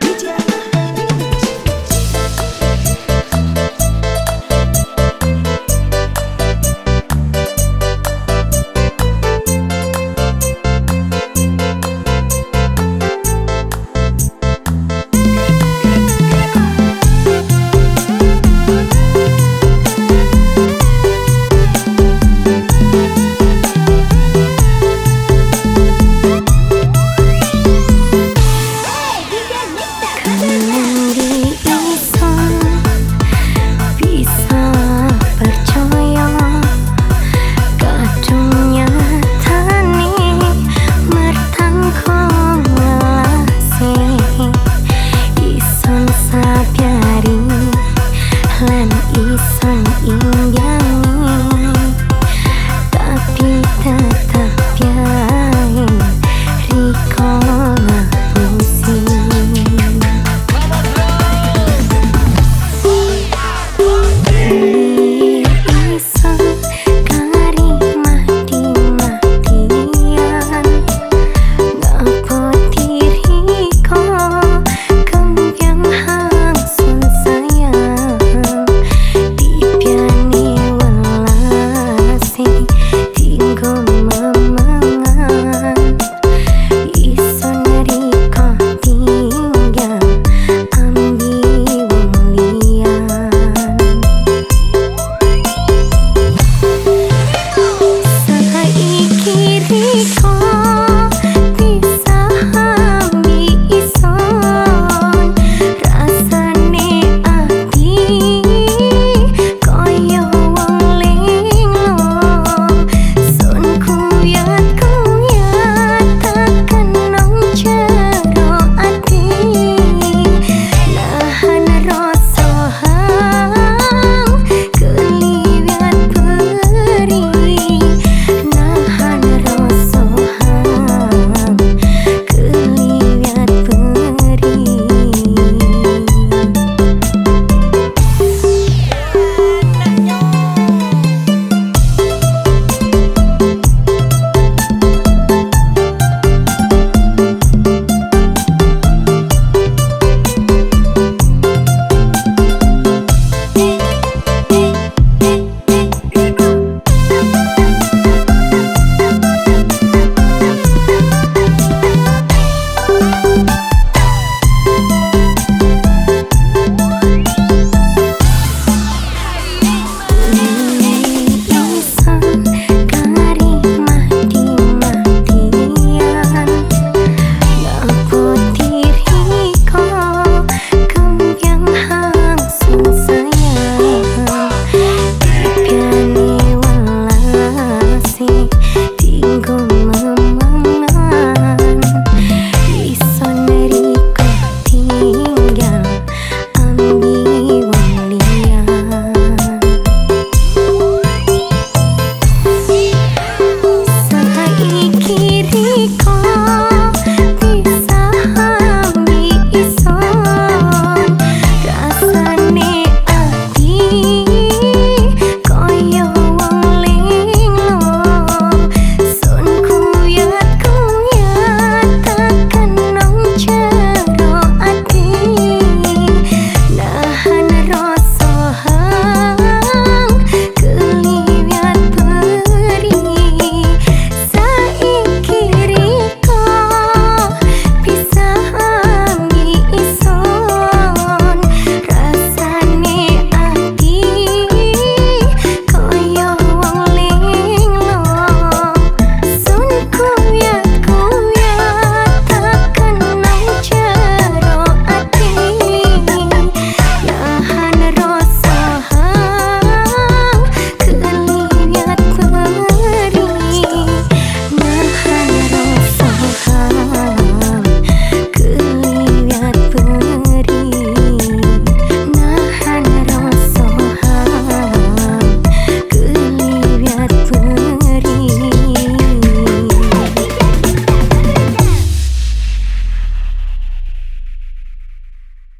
DJ